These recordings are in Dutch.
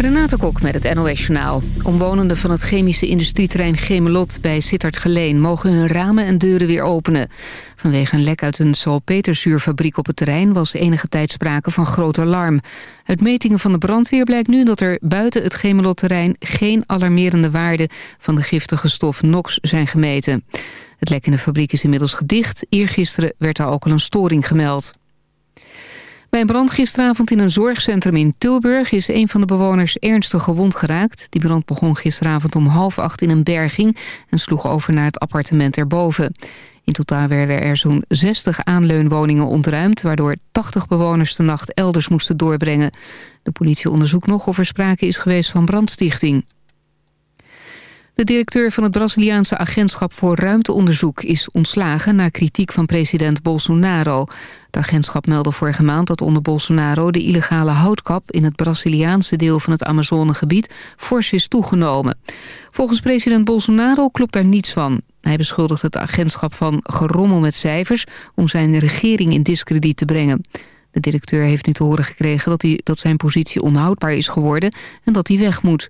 Renate Kok met het NOS Journaal. Omwonenden van het chemische industrieterrein Gemelot bij Sittard Geleen... mogen hun ramen en deuren weer openen. Vanwege een lek uit een salpeterzuurfabriek op het terrein... was enige tijd sprake van groot alarm. Uit metingen van de brandweer blijkt nu dat er buiten het Gemelot-terrein... geen alarmerende waarden van de giftige stof NOx zijn gemeten. Het lek in de fabriek is inmiddels gedicht. Eergisteren werd daar ook al een storing gemeld. Bij een brand gisteravond in een zorgcentrum in Tilburg... is een van de bewoners ernstig gewond geraakt. Die brand begon gisteravond om half acht in een berging... en sloeg over naar het appartement erboven. In totaal werden er zo'n 60 aanleunwoningen ontruimd... waardoor 80 bewoners de nacht elders moesten doorbrengen. De politie onderzoekt nog of er sprake is geweest van brandstichting. De directeur van het Braziliaanse agentschap voor ruimteonderzoek is ontslagen na kritiek van president Bolsonaro. Het agentschap meldde vorige maand dat onder Bolsonaro de illegale houtkap in het Braziliaanse deel van het Amazonegebied fors is toegenomen. Volgens president Bolsonaro klopt daar niets van. Hij beschuldigt het agentschap van gerommel met cijfers om zijn regering in discrediet te brengen. De directeur heeft nu te horen gekregen dat, hij, dat zijn positie onhoudbaar is geworden en dat hij weg moet.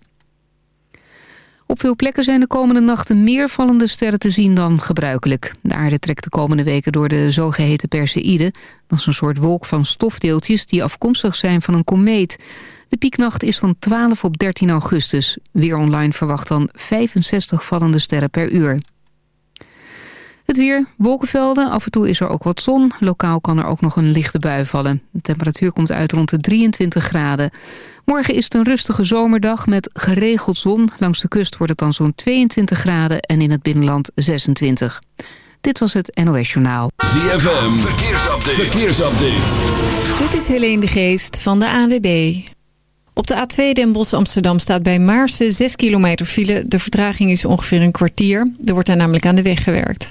Op veel plekken zijn de komende nachten meer vallende sterren te zien dan gebruikelijk. De aarde trekt de komende weken door de zogeheten Perseïde. Dat is een soort wolk van stofdeeltjes die afkomstig zijn van een komeet. De pieknacht is van 12 op 13 augustus. Weer online verwacht dan 65 vallende sterren per uur. Het weer, wolkenvelden, af en toe is er ook wat zon. Lokaal kan er ook nog een lichte bui vallen. De temperatuur komt uit rond de 23 graden. Morgen is het een rustige zomerdag met geregeld zon. Langs de kust wordt het dan zo'n 22 graden en in het binnenland 26. Dit was het NOS Journaal. ZFM, verkeersupdate. verkeersupdate. Dit is Helene de Geest van de ANWB. Op de A2 Den Bosch Amsterdam staat bij Maarsen 6 kilometer file. De vertraging is ongeveer een kwartier. Er wordt daar namelijk aan de weg gewerkt.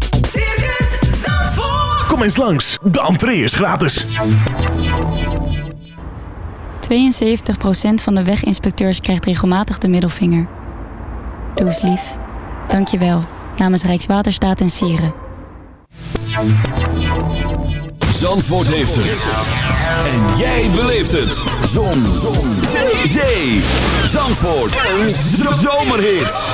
Kom eens langs, de entree is gratis. 72% van de weginspecteurs krijgt regelmatig de middelvinger. Doe eens lief. Dank je wel. Namens Rijkswaterstaat en Sieren. Zandvoort heeft het. En jij beleeft het. Zon. Zon. Zee. Zee. Zandvoort. Een zomerhit.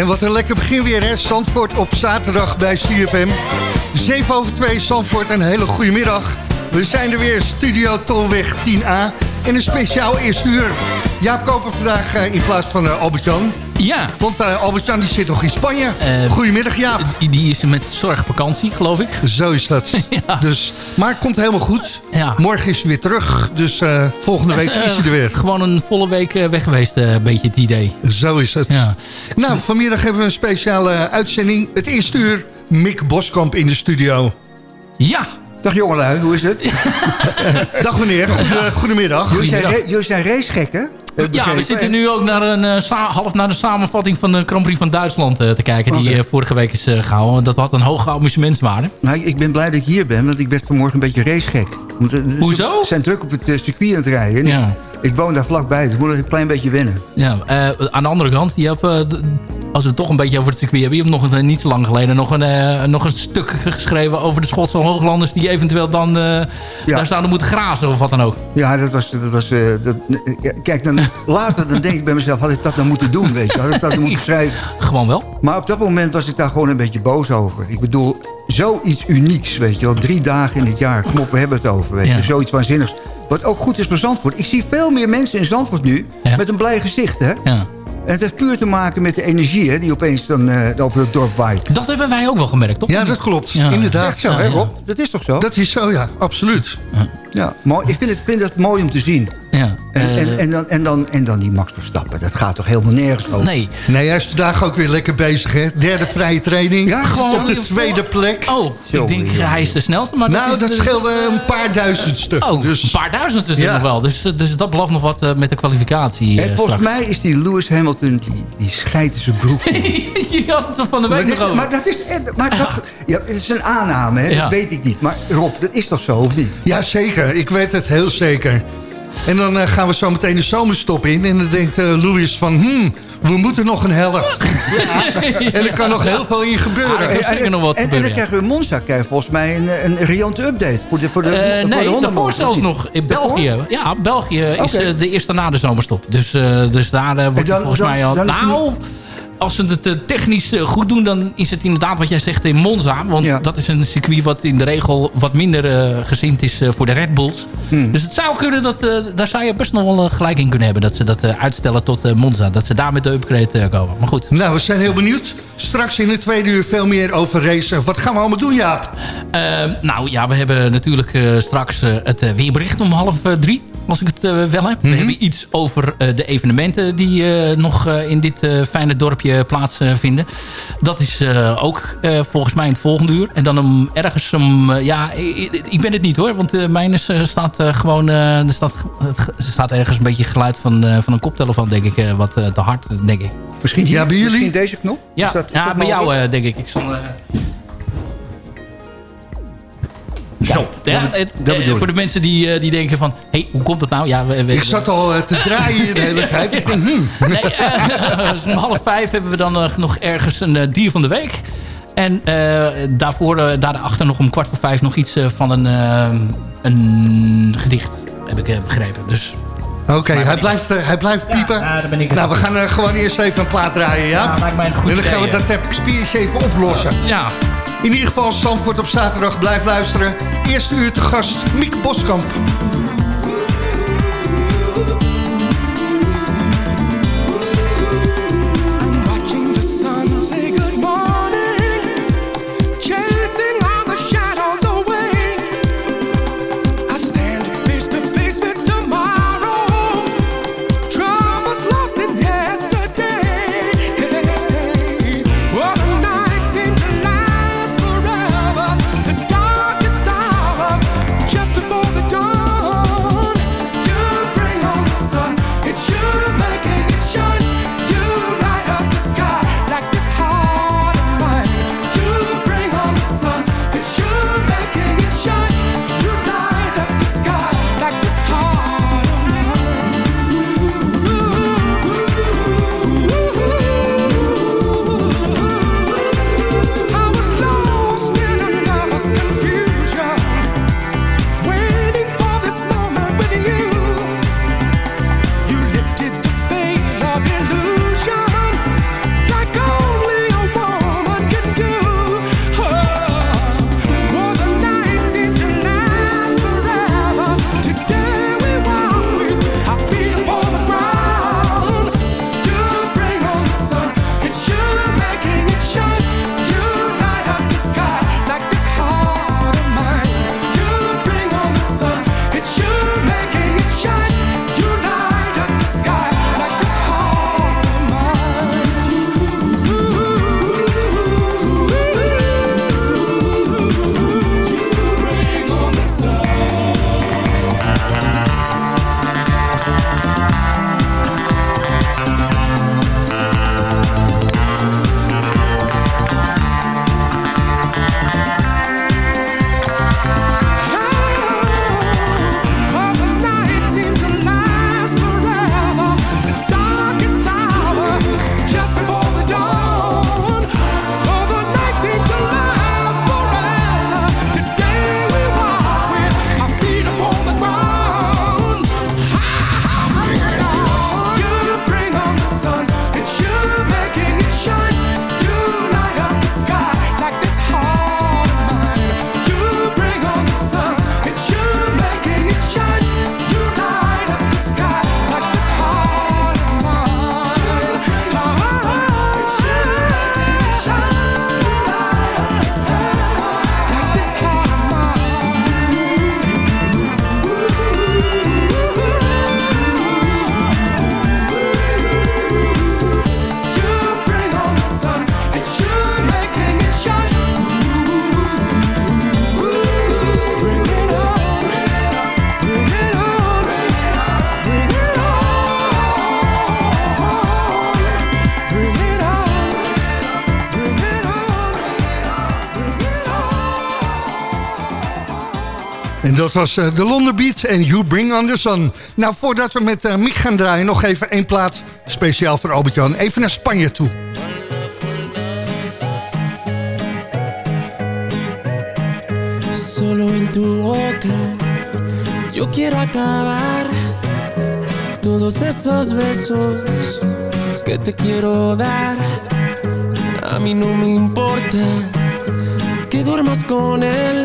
En wat een lekker begin weer, hè? Zandvoort op zaterdag bij CFM. 7 over 2, Zandvoort, een hele goede middag. We zijn er weer, Studio Tolweg 10A. En een speciaal eerste uur. Jaap Koper vandaag eh, in plaats van uh, Albert-Jan. Ja. Want uh, Albert-Jan die zit nog in Spanje. Uh, Goedemiddag Jaap. Die, die is met zorgvakantie, geloof ik. Zo is dat. ja. dus, maar het komt helemaal goed. Ja. Morgen is hij weer terug. Dus uh, volgende week is hij er weer. Gewoon een volle week weg geweest, een beetje het idee. Zo is het. Ja. Nou, vanmiddag hebben we een speciale uitzending. Het eerste uur, Mick Boskamp in de studio. Ja, Dag jongelui, hoe is het? Dag meneer, goedemiddag. Jullie zijn, jullie zijn racegekken? Ja, we zitten nu ook naar een, uh, half naar de samenvatting van de Grand Prix van Duitsland uh, te kijken. Die uh, vorige week is gehouden. Dat had een hoge amusementswaarde. Nou, ik ben blij dat ik hier ben, want ik werd vanmorgen een beetje racegek. Hoezo? Ze zijn druk op het circuit aan het rijden. Ja. Ik woon daar vlakbij, dus ik moet nog een klein beetje wennen. Ja, aan de andere kant, je hebt, als we het toch een beetje over het circuit hebben... je hebt nog een, niet zo lang geleden nog een, uh, nog een stuk geschreven... over de Schotse hooglanders die eventueel dan uh, ja. daar zouden moeten grazen of wat dan ook. Ja, dat was... Dat was uh, dat, kijk, dan, later dan denk ik bij mezelf... had ik dat nou moeten doen, weet je? Had ik dat nou moeten schrijven? Gewoon wel. Maar op dat moment was ik daar gewoon een beetje boos over. Ik bedoel, zoiets unieks, weet je wel. Drie dagen in het jaar, op, we hebben het over, weet je. Ja. Zoiets waanzinnigs. Wat ook goed is voor Zandvoort. Ik zie veel meer mensen in Zandvoort nu... Ja. met een blij gezicht, hè? Ja. En het heeft puur te maken met de energie hè, die opeens dan uh, over het dorp waait. Dat hebben wij ook wel gemerkt, toch? Ja, dat klopt. Ja. Inderdaad. Echt zo, hè Rob? Dat is toch zo? Dat is zo, ja. Absoluut. Ja, ja mooi. Ik vind het, vind het mooi om te zien. Ja. En, uh, en, en, dan, en, dan, en dan die Max Verstappen. Dat gaat toch helemaal nergens over? Nee. Nee, hij is vandaag ook weer lekker bezig, hè? Derde vrije training. Ja, gewoon op de tweede plek. Oh, ik denk ja. hij is de snelste. Maar nou, dat, dat scheelde een paar duizend stuk. Oh, dus, een paar duizend is ja. nog wel. Dus, dus dat belooft nog wat uh, met de kwalificatie. En uh, volgens straks. mij is die Lewis Hamilton, die, die scheidt in zijn broek. Je had het er van de week maar, nog over. maar dat is, maar dat, ja, het is een aanname, hè? dat weet ik niet. Maar Rob, dat is toch zo, of niet? Ja, zeker. Ik weet het heel zeker. En dan uh, gaan we zo meteen de zomerstop in. En dan denkt uh, Louis van... Hmm, we moeten nog een helft. Ja. En er kan nog heel veel in gebeuren. Ah, en, en, nog wat en, gebeuren, en dan krijgen we in Monza krijgen volgens mij een, een riante update. Voor de, voor de, uh, voor nee, de daarvoor zelfs nog. In België. Ja, België is okay. uh, de eerste na de zomerstop. Dus, uh, dus daar wordt dan, volgens dan, mij al... Dan, nou, als ze het uh, technisch uh, goed doen, dan is het inderdaad wat jij zegt in Monza. Want ja. dat is een circuit wat in de regel wat minder uh, gezind is voor de Red Bulls. Hmm. Dus het zou kunnen dat, daar zou je best nog wel gelijk in kunnen hebben. Dat ze dat uitstellen tot Monza. Dat ze daar met de upgrade komen. Maar goed. Nou, we zijn heel benieuwd. Straks in het tweede uur veel meer over racen. Wat gaan we allemaal doen, Jaap? nou ja, we hebben natuurlijk straks het weerbericht om half drie als ik het uh, wel heb. Mm -hmm. We hebben iets over uh, de evenementen die uh, nog in dit fijne dorpje plaatsvinden. dat is ook volgens mij in het volgende uur. En dan om ergens om... ja, ik, ik, ben het niet hoor. Want mijn is, staat gewoon... er staat, er staat ergens een beetje geluid van, van een koptelefoon, denk ik. wat te hard, denk ik. Misschien, ja, bij jullie? misschien deze knop? Ja, is dat, is ja bij jou denk ik. Ik zal... Zo, ja, het, dat eh, voor de mensen die, die denken van... Hé, hey, hoe komt dat nou? Ja, we, we, ik zat al uh, te draaien de hele tijd. Ik denk, hmm. Nee, uh, om half vijf hebben we dan nog ergens een dier van de week. En daarvoor, daarachter nog om kwart voor vijf... nog iets van een, een gedicht, heb ik begrepen. Dus... Oké, okay, hij, blijft, hij blijft piepen. Ja, ja, ben ik nou, we gaan gewoon eerst even een plaat draaien, ja? Ja, lijkt mij een goed En dan gaan we dat piepje eens even oplossen. Ja. In ieder geval, Zandvoort op zaterdag. Blijf luisteren. Eerste uur te gast, Miek Boskamp. Dat was eh, de London Beat en You Bring On The Sun. Nou, voordat we met uh, Mick gaan draaien, nog even één plaat speciaal voor Albert-Jan. Even naar Spanje toe. Solo en tu boca yo quiero acabar todos esos besos que te quiero dar. A mí no me importa que duermas con él,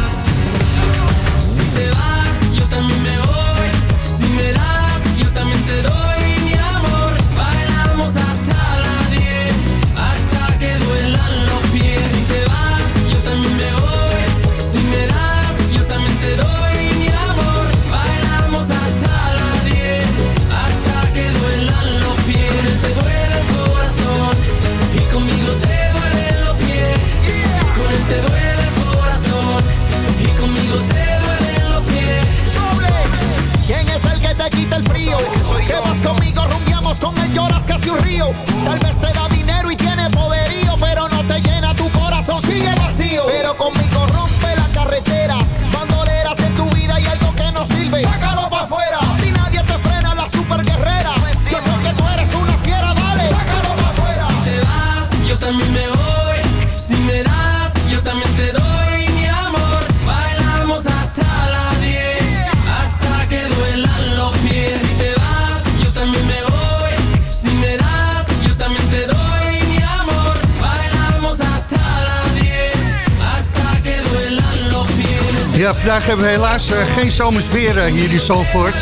Hebben helaas eh, geen zomers weer eh, hier in Zandvoort.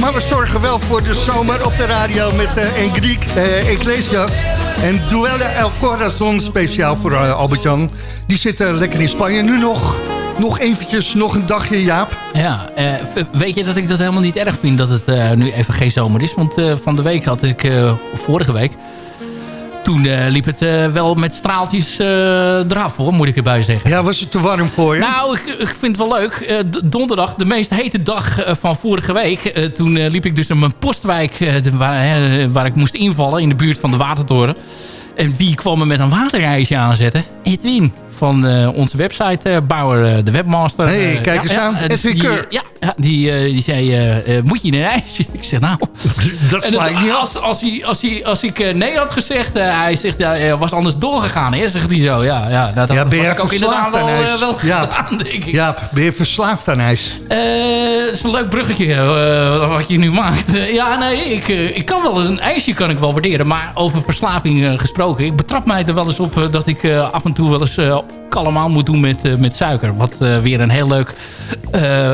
Maar we zorgen wel voor de zomer op de radio met uh, Enrique uh. En Duelle El Corazon, speciaal voor uh, Albert-Jan. Die zit lekker in Spanje. Nu nog, nog eventjes, nog een dagje, Jaap. Ja, weet je dat ik dat helemaal niet erg vind dat het nu even geen zomer is. Want van de week had ik, vorige week... Toen eh, liep het eh, wel met straaltjes eh, eraf, hoor, moet ik erbij zeggen. Ja, was het te warm voor je? Nou, ik, ik vind het wel leuk. Donderdag, de meest hete dag van vorige week. Toen liep ik dus in mijn postwijk de- waar, waar ik moest invallen. In de buurt van de Watertoren. En wie kwam me met een waterreisje aanzetten? Edwin van eh, onze website eh, bouwer, eh, de webmaster. Hey, kijk eens aan. eh, dus die, Ja, die, die zei, moet je een ijsje? Ik zeg, nou... Dat En sla ik niet als, als, hij, als, hij, als ik nee had gezegd, hij zegt, was anders doorgegaan. Hè, zegt hij zo. Ja, ja, nou, dat Ja, ben je ik ook inderdaad wel, ijs? gedaan, denk ik. Ja, ben je verslaafd aan ijs? Dat is een leuk bruggetje wat je nu maakt. Ja, nee, ik, ik kan wel eens een ijsje kan ik wel waarderen. Maar over verslaving gesproken. Ik betrap mij er wel eens op dat ik af en toe wel eens aan moet doen met, eh, met suiker. Wat eh, weer een heel leuk eh,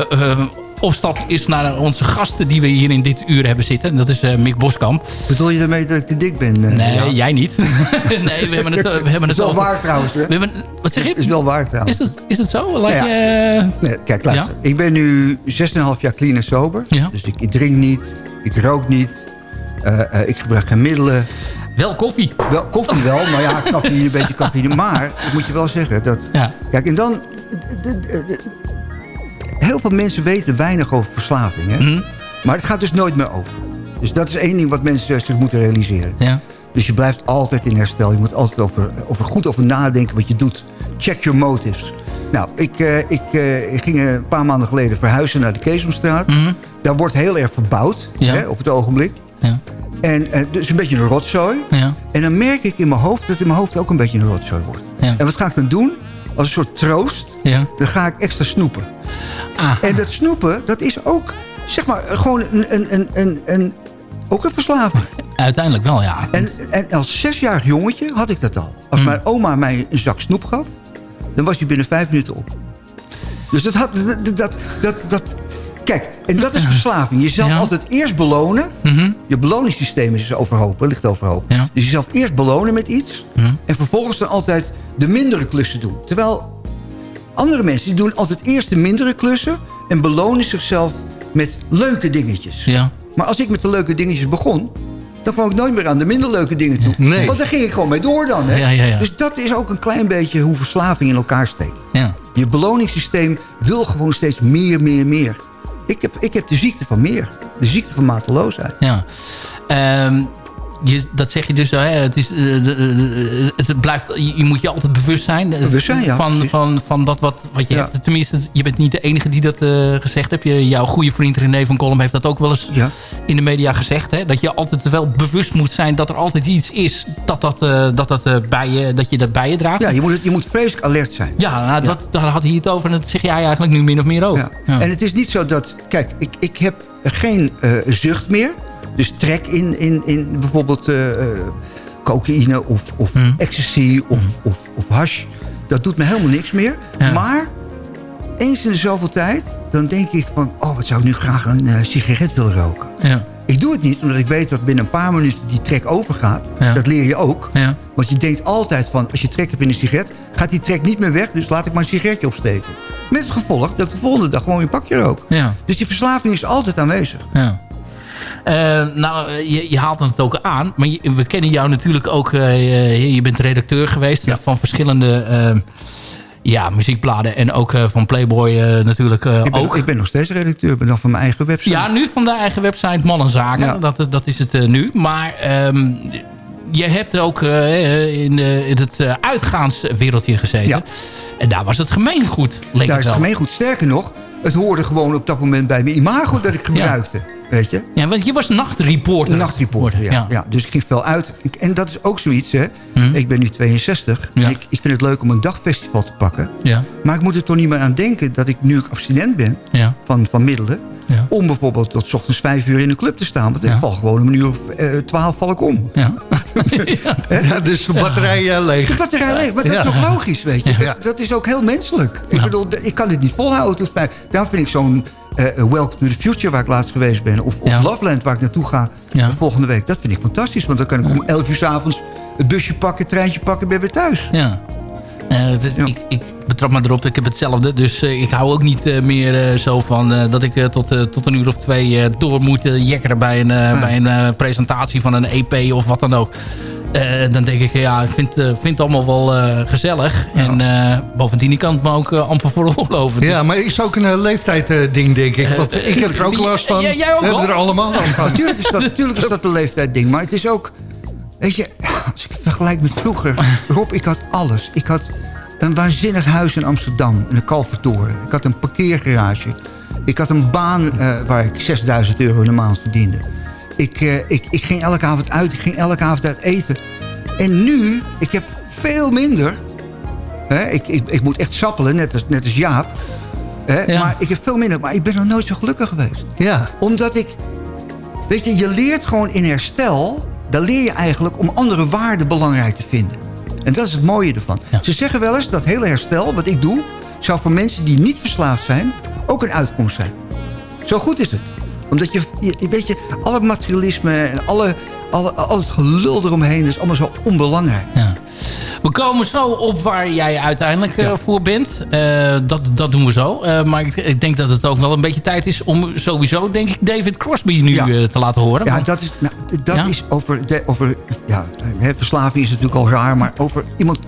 opstap is naar onze gasten die we hier in dit uur hebben zitten. En dat is Mick Boskamp. Bedoel je daarmee dat ik te dik ben? Nee, ja? jij niet. nee, we hebben het, we hebben Dat is het wel over... waar trouwens. Hè? We hebben, wat zeg je? is wel waar trouwens. Is dat, is dat zo? Laat Ja, je, Nee, kijk, luister. Ik ben nu 6,5 jaar clean en sober. Dus ik, ik drink niet, ik rook niet, ik gebruik geen middelen. Wel koffie. Wel, koffie wel, maar ja, cafeïne, een beetje cafeïne. Maar, ik moet je wel zeggen, dat... Ja. Kijk, en dan... heel veel mensen weten weinig over verslaving, hè? Mhm. Maar het gaat dus nooit meer over. Dus dat is één ding wat mensen zich moeten realiseren. Ja. Dus je blijft altijd in herstel. Je moet altijd over, over goed over nadenken wat je doet. Check your motives. Nou, ik, eh, ik, eh, ik ging een paar maanden geleden verhuizen naar de Keesomstraat. Daar wordt heel erg verbouwd Mhm. Ja. hè, op het ogenblik. Ja. En eh, dus een beetje een rotzooi. Ja. En dan merk ik in mijn hoofd dat het in mijn hoofd ook een beetje een rotzooi wordt. Ja. En wat ga ik dan doen? Als een soort troost, Ja. dan ga ik extra snoepen. Ah. En dat snoepen, dat is ook, zeg maar, gewoon een, een, een, een, een, ook een verslaving. Uiteindelijk wel, ja. En, en als zesjarig jongetje had ik dat al. Als Mm. mijn oma mij een zak snoep gaf, dan was hij binnen vijf minuten op. Dus dat had... Dat, dat, dat, dat- kijk, en dat is verslaving. Jezelf Ja. altijd eerst belonen. Mhm. Je beloningssysteem is overhoop, ligt overhoop. Ja. Dus jezelf eerst belonen met iets. Mhm. En vervolgens dan altijd de mindere klussen doen. Terwijl andere mensen die doen altijd eerst de mindere klussen... en belonen zichzelf met leuke dingetjes. Ja. Maar als ik met de leuke dingetjes begon... dan kwam ik nooit meer aan de minder leuke dingen toe. Nee. Want daar ging ik gewoon mee door dan. Hè? Ja, ja, ja. Dus dat is ook een klein beetje hoe verslaving in elkaar steekt. Ja. Je beloningssysteem wil gewoon steeds meer, meer, meer. Ik heb, ik heb de ziekte van meer. De ziekte van mateloosheid. Ja. Ehm, je, dat zeg je dus, hè, het, is, eh, de- het blijft, je, moet je altijd bewust zijn, eh, Bewust zijn, ja, van, van, van dat wat, wat je Ja. hebt. Tenminste, je bent niet de enige die dat eh, gezegd hebt. Je, jouw goede vriend René van Kolm heeft dat ook wel eens Ja. in de media gezegd. Hè, dat je altijd wel bewust moet zijn dat er altijd iets is dat, dat, eh, dat, dat, eh, bij je, dat je dat bij je draagt. Ja, je moet, het- je moet vreselijk alert zijn. Ja, nou, Dat, daar had hij het over en dat zeg jij eigenlijk nu min of meer ook. Ja. Ja. En het is niet zo dat... Kijk, ik, ik heb geen eh, zucht meer. Dus trek in, in, in bijvoorbeeld eh, eh, cocaïne of, of Hmm. ecstasy of, of, of hash. Dat doet me helemaal niks meer. Ja. Maar eens in de zoveel tijd... dan denk ik van... oh, wat zou ik nu graag een eh, sigaret willen roken. Ja. Ik doe het niet, omdat ik weet dat binnen een paar minuten die trek overgaat. Ja. Dat leer je ook. Ja. Want je denkt altijd van, als je trek hebt in een sigaret... gaat die trek niet meer weg, dus laat ik maar een sigaretje opsteken. Met het gevolg dat ik de volgende dag gewoon een pakje rook. Ja. Dus die verslaving is altijd aanwezig. Ja. Eh, nou, eh, je, je haalt het ook aan. Maar je- we kennen jou natuurlijk ook... eh, je bent redacteur geweest Ja. van verschillende ja, muziekbladen. En ook van Playboy natuurlijk Ik ben, ook. ik ben nog steeds redacteur, ik ben nog van mijn eigen website. Ja, nu van de eigen website Man en Zaken. Ja. Dat, dat is het nu. Maar ehm, je hebt ook in, in het uitgaanswereldje gezeten. Ja. En daar was het gemeengoed, leek Daar het is het gemeengoed. Sterker nog, het hoorde gewoon op dat moment bij mijn imago dat ik gebruikte. Weet je? Ja, want je was nachtreporter. Een nachtreporter, ja. ja. Dus ik ging veel uit. En dat is ook zoiets, hè. Ik ben nu 62. Hm. Ja. En ik, ik vind het leuk om een dagfestival te pakken. Ja, Maar ik moet er toch niet meer aan denken dat ik nu ik abstinent ben ja, van, van middelen... ja. om bijvoorbeeld tot 's ochtends vijf uur in een club te staan. Want ik Ja. val gewoon om een uur of eh, twaalf val ik om. ja. Ja, dus de batterij eh, leeg. De batterij leeg, maar dat Ja. is toch logisch, weet je. Ja. Dat, dat is ook heel menselijk. Ik bedoel, ik kan dit niet volhouden tot vijf. Daarom vind ik zo'n eh, Welcome to the Future, waar ik laatst geweest ben... of, of Ja. Loveland, waar ik naartoe ga Ja. volgende week. Dat vind ik fantastisch, want dan kan ik om elf uur s'avonds... het busje pakken, treintje pakken en ben weer thuis. Ja. Eh, Ja. ik, ik betrap me erop, ik heb hetzelfde. Dus eh, ik hou ook niet eh, meer eh, zo van eh, dat ik eh, tot, eh, tot een uur of twee eh, door moet uh, jekkeren bij een, eh, bij een eh, presentatie van een EP of wat dan ook. Eh, dan denk ik, ja, ik vind, eh, vind het allemaal wel eh, gezellig. En eh, bovendien ik kan het me ook amper veroorloven. Dus- Ja, maar is ook een leeftijd ding, denk ik. Want ik heb er ook last van. Ja, jij ook We hebben al? er allemaal last van. Natuurlijk is dat, natuurlijk is dat een leeftijdding, maar het is ook... Weet je, als ik het vergelijk met vroeger... Rob, ik had alles. Ik had een waanzinnig huis in Amsterdam, in de Kalvertoren. Ik had een parkeergarage. Ik had een baan eh, waar ik 6000 euro in de maand verdiende. Ik, eh, ik, ik ging elke avond uit, ik ging elke avond uit eten. En nu, ik heb veel minder. Hè, ik, ik, ik moet echt sappelen, net als, net als Jaap. Hè, Ja. Maar ik heb veel minder, maar ik ben nog nooit zo gelukkig geweest Ja, omdat ik... Weet je, je leert gewoon in herstel... dan leer je eigenlijk om andere waarden belangrijk te vinden. En dat is het mooie ervan. Ja. Ze zeggen wel eens dat hele herstel, wat ik doe... zou voor mensen die niet verslaafd zijn... ook een uitkomst zijn. Zo goed is het. Omdat je, je weet je, alle materialisme en alle, al het gelul eromheen... is allemaal zo onbelangrijk. Ja. We komen zo op waar jij uiteindelijk eh, voor bent. Eh, dat, dat doen we zo. Eh, maar ik, ik denk dat het ook wel een beetje tijd is om sowieso, denk ik, David Crosby nu Ja. te laten horen. Ja, Want- dat is, nou, dat Ja? is over... De, over ja, verslaving is natuurlijk al raar... maar over iemand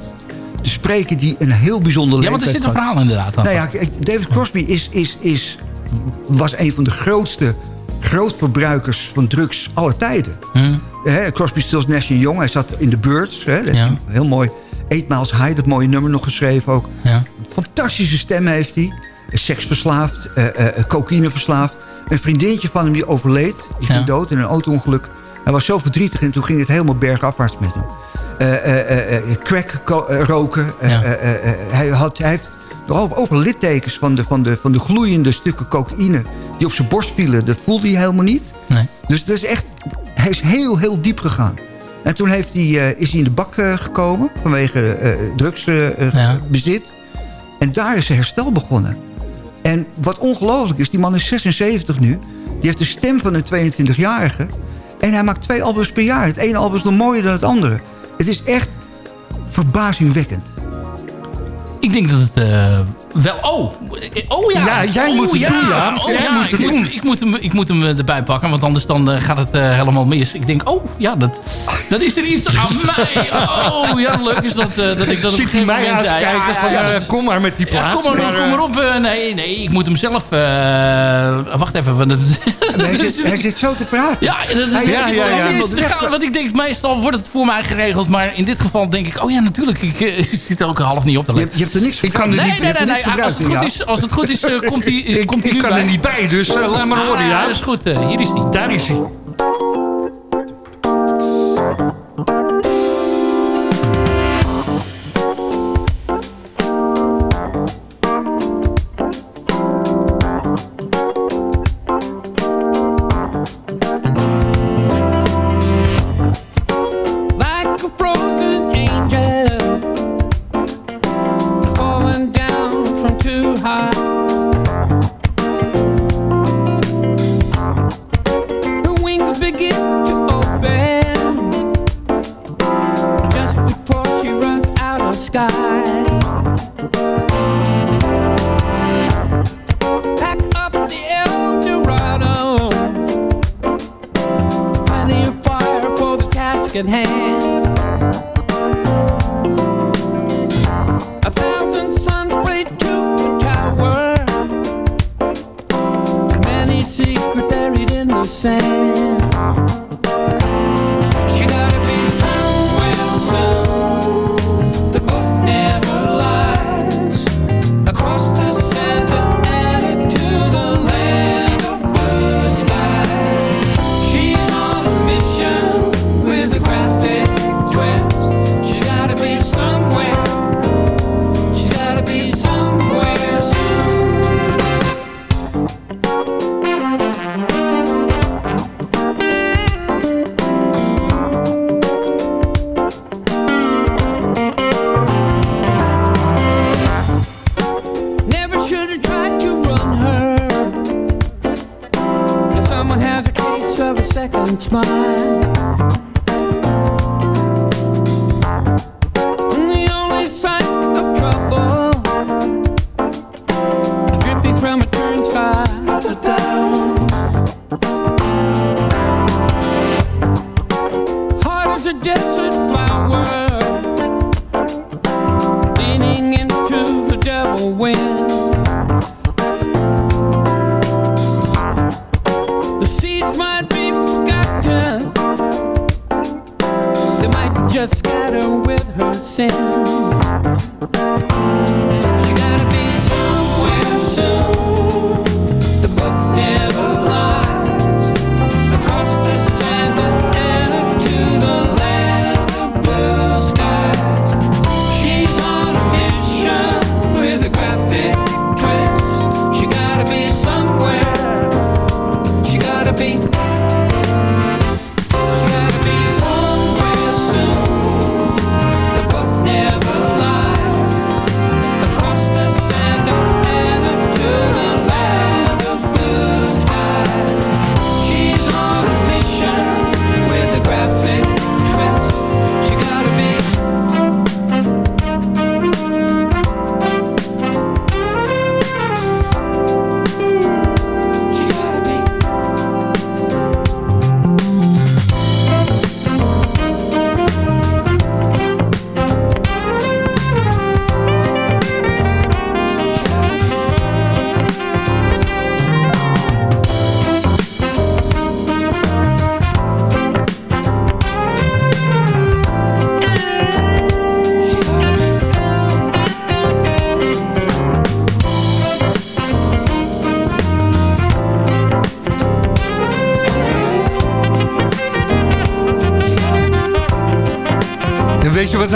te spreken die een heel bijzonder ja, want er zit een verhaal inderdaad aan. Nou ja, David Crosby is, is, is, was een van de grootste grootverbruikers van drugs aller tijden. Hm? Hè, Crosby, Stills, Nash Young. Hij zat in de Birds. Hè, dat Ja. is Heel mooi. Eight Miles High, dat mooie nummer nog geschreven ook. Ja. fantastische stem heeft hij. Seksverslaafd, uh, uh, cocaïneverslaafd. Een vriendinnetje van hem die overleed. Die ging Ja. dood in een auto-ongeluk. Hij was zo verdrietig en toen ging het helemaal bergafwaarts met hem. Eh, eh, eh, eh, crack eh, roken. Eh, eh, eh, eh, hij, had, hij heeft nog over littekens van de, van, de, van de gloeiende stukken cocaïne... die op zijn borst vielen. Dat voelde hij helemaal niet. Nee. Dus dat is echt, hij is heel, heel diep gegaan. En toen heeft hij, eh, is hij in de bak eh, gekomen vanwege eh drugsbezit. en daar is zijn herstel begonnen. En wat ongelooflijk is, die man is 76 nu. Die heeft de stem van een 22-jarige. En hij maakt twee albums per jaar. Het ene album is nog mooier dan het andere. Het is echt verbazingwekkend. Ik denk dat het eh, wel... Oh, oh ja. Ja, jij oh, moet het doen, ja. Oh, Jij ja. moet het ik, doen. Moet, ik, moet hem, ik moet hem eh, erbij pakken, want anders dan eh, gaat het eh, helemaal mis. Ik denk, oh ja, dat, dat is er iets aan mij. Oh ja, leuk is dat, dat ik dat op een mij gegeven aan ja, kijken ja, van, ja, dat- kom maar met die plaat. kom maar kom maar op. Nee, nee, ik moet hem zelf... wacht even. Want En hij, zit, hij zit zo te praten. ja, dat, Hij- ja, ja, ja. Is, want ik denk, meestal wordt het voor mij geregeld. Maar in dit geval denk ik, oh ja, natuurlijk. Ik zit er ook half niet op te letten. je hebt er niks Ik kan er. Nee, niet- nee, nee. nee. Niks Als, het goed gebruikt, is, als het goed is, eh, komt hij komt hij ik nu kan bij. er niet bij, dus eh, laat maar horen, Ah, ja. dat is goed. eh, hier is hij. Daar is hij.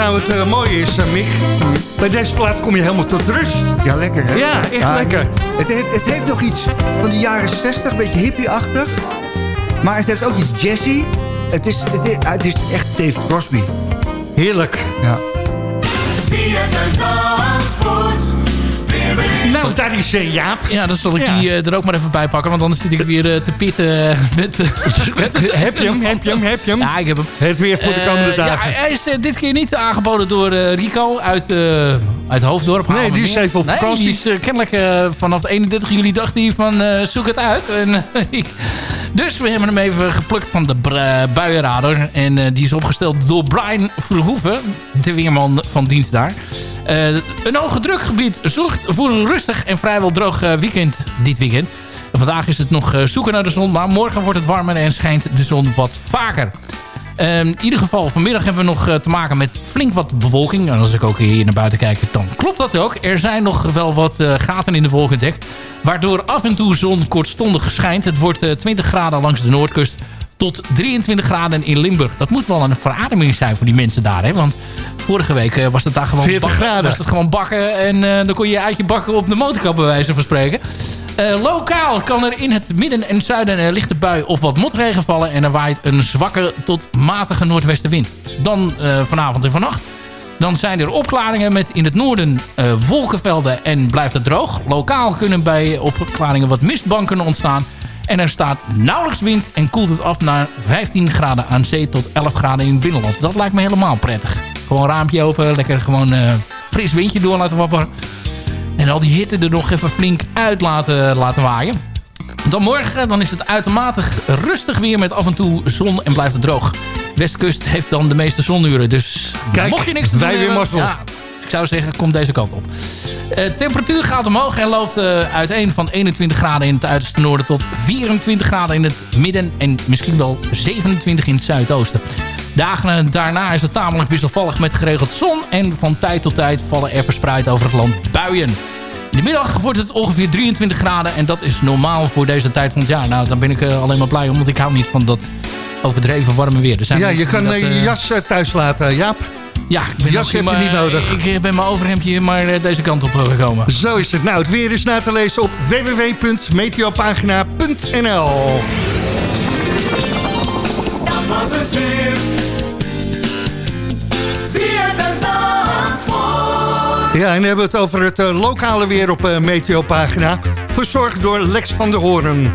Nou het eh, mooie is, Mick? Bij deze plaat kom je helemaal tot rust. Ja, lekker hè? Ja, echt Ja, lekker. Het heeft, het heeft nog iets van de jaren 60, een beetje hippie-achtig. Maar het heeft ook iets jazzy. Het is, het is, het is echt Dave Crosby. Heerlijk. Ja. Nou, daar is eh, Jaap. Ja, dan zal ik Ja. die eh, er ook maar even bij pakken. Want anders zit ik weer eh, te pitten met... Heb je hem, heb je hem, heb je hem? Ja, ik heb hem. Het weer voor de komende ja, dagen. hij is dit keer niet aangeboden door Rico uit, uit Hoofddorp. Nee, die is even op Nee, vakantie. die is kennelijk vanaf de 31 juli dacht hij van zoek het uit. En, dus we hebben hem even geplukt van de buienradar. En die is opgesteld door Brian Verhoeven, de weerman van dienst daar. Eh, een hoge drukgebied zorgt voor een rustig en vrijwel droog eh, weekend dit weekend. Vandaag is het nog eh, zoeken naar de zon, maar morgen wordt het warmer en schijnt de zon wat vaker. Ehm, in ieder geval, vanmiddag hebben we nog te maken met flink wat bewolking. En als ik ook hier naar buiten kijk, dan klopt dat ook. Er zijn nog wel wat gaten in de wolken ontdekt. Waardoor af en toe zon kortstondig schijnt. Het wordt eh, 20 graden langs de noordkust tot 23 graden in Limburg. Dat moet wel een verademing zijn voor die mensen daar. Hè? Want vorige week eh, was het daar gewoon 40 bakken, graden. Was het gewoon bakken en eh, dan kon je je eitje bakken op de motorkap bij wijze van spreken. Eh, lokaal kan er in het midden en zuiden een lichte bui of wat motregen vallen. En er waait een zwakke tot matige noordwestenwind. Dan vanavond en vannacht. Dan zijn er opklaringen met in het noorden wolkenvelden en blijft het droog. Lokaal kunnen bij opklaringen wat mistbanken ontstaan. En er staat nauwelijks wind en koelt het af naar 15 graden aan zee tot 11 graden in het binnenland. Dat lijkt me helemaal prettig. Gewoon raampje open, lekker gewoon eh, fris windje door laten wapperen. En al die hitte er nog even flink uit laten, laten waaien. Dan morgen dan is het uitermate rustig weer met af en toe zon en blijft het droog. Westkust heeft dan de meeste zonuren. Dus Kijk, mocht je niks te doen wij hebben, ja, ik zou zeggen, kom deze kant op. Eh, temperatuur gaat omhoog en loopt eh, uiteen van 21 graden in het uiterste noorden... tot 24 graden in het midden en misschien wel 27 in het zuidoosten. Dagen daarna is het tamelijk wisselvallig met geregeld zon... en van tijd tot tijd vallen er verspreid over het land buien. In de middag wordt het ongeveer 23 graden en dat is normaal voor deze tijd van het jaar. Nou, daar ben ik eh, alleen maar blij om, want ik hou niet van dat overdreven warme weer. Er zijn Ja, je kan dat, je jas thuis laten, Jaap. Ja, ik ben jas heb je niet nodig. Ik eh, ben mijn overhemdje maar eh, deze kant op eh, gekomen. Zo is het. Nou, het weer is na te lezen op www.meteopagina.nl Dat was het weer. Ja, en dan hebben we het over het lokale weer op eh Meteopagina. Verzorgd door Lex van der Hoorn.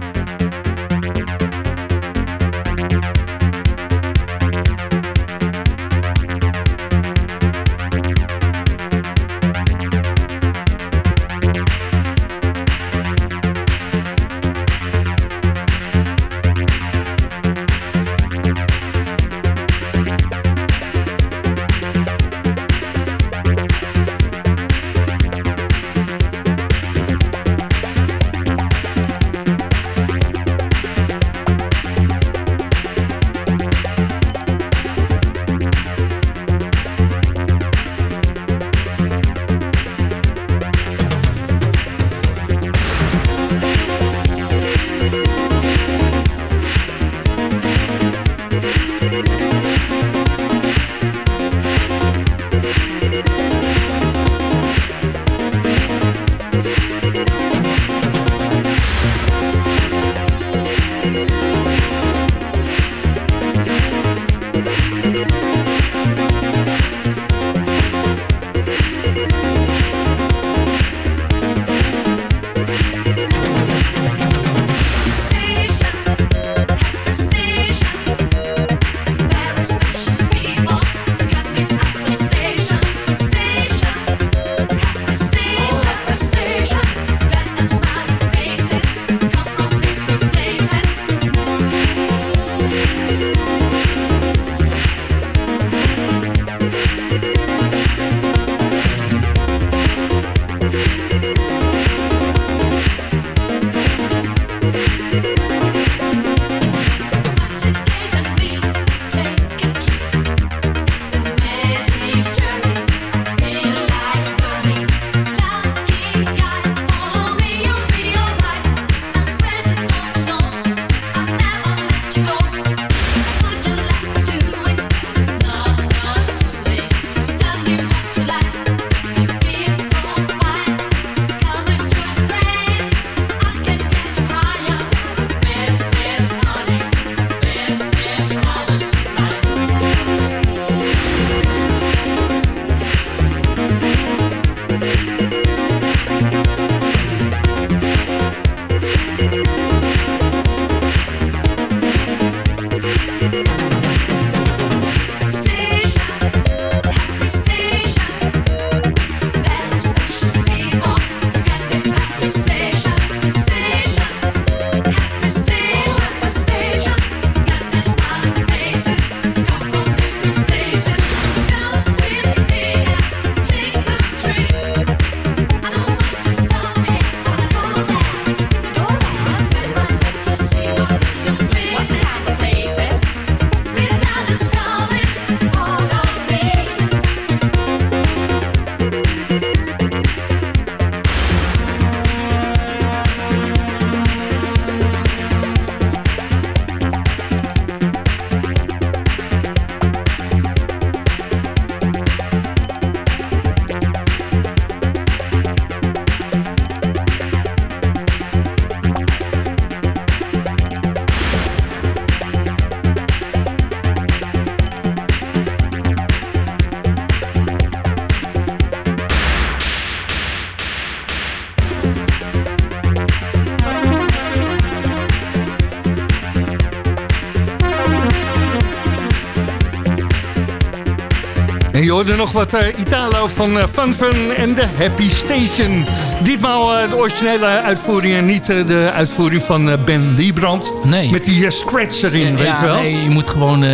Hoorde nog wat eh, Italo van uh, Fun Fun en de Happy Station. Ditmaal eh, de originele uitvoering en niet de uitvoering van Ben Liebrand. Nee. Met die scratch erin, weet ja, je wel? nee, je moet gewoon